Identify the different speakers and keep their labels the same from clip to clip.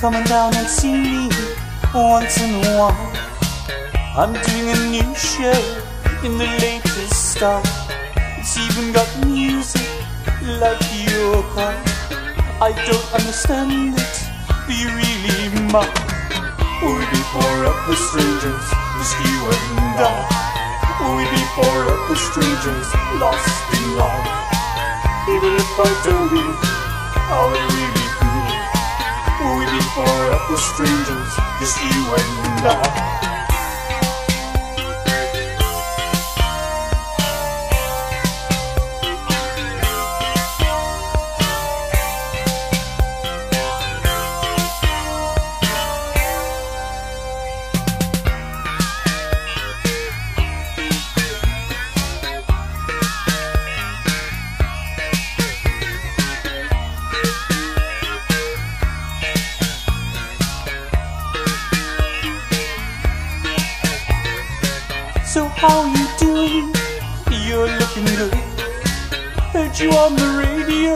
Speaker 1: coming down and see me once in a while. I'm doing a new show in the latest style. It's even got music like your car. I don't understand it. Do you really mind? Would we be four upper strangers, just you and I? Would we be four upper strangers, lost in love? Even if I how I really we be four strangers, just you and I? Uh, So how you doing? You're looking good. Heard you on the radio.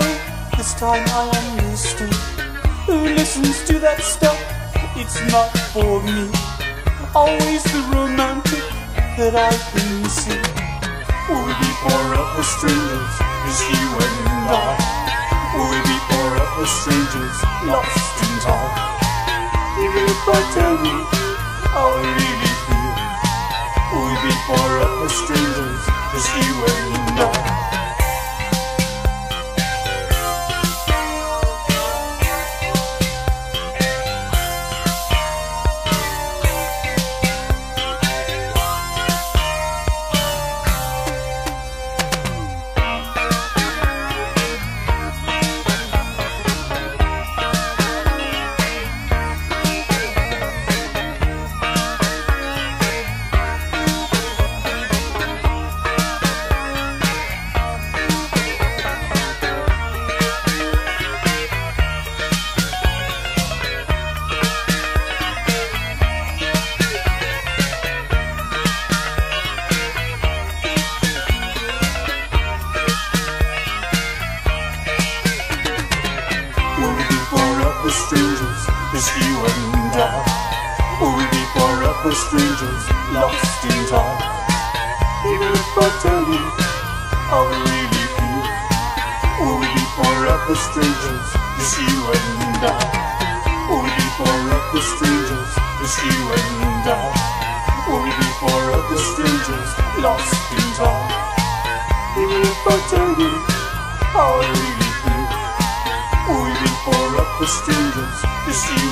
Speaker 1: This time I understood. Who listens to that stuff? It's not for me. Always the romantic that I can see. Will we be four upper strangers? Just you and I. Will we be four upper strangers? Lost in time. Even if I tell you how I really feel. We be four upper strangers, just you and I. Will four upper strangers, just you and I? Will we be four upper strangers, lost in time? Even if I tell you how I really feel, will we be four upper strangers, just you and I? Will we be four upper strangers, just you and I? Will we be four upper strangers, lost in time? Even if I tell you how I really strangers. You see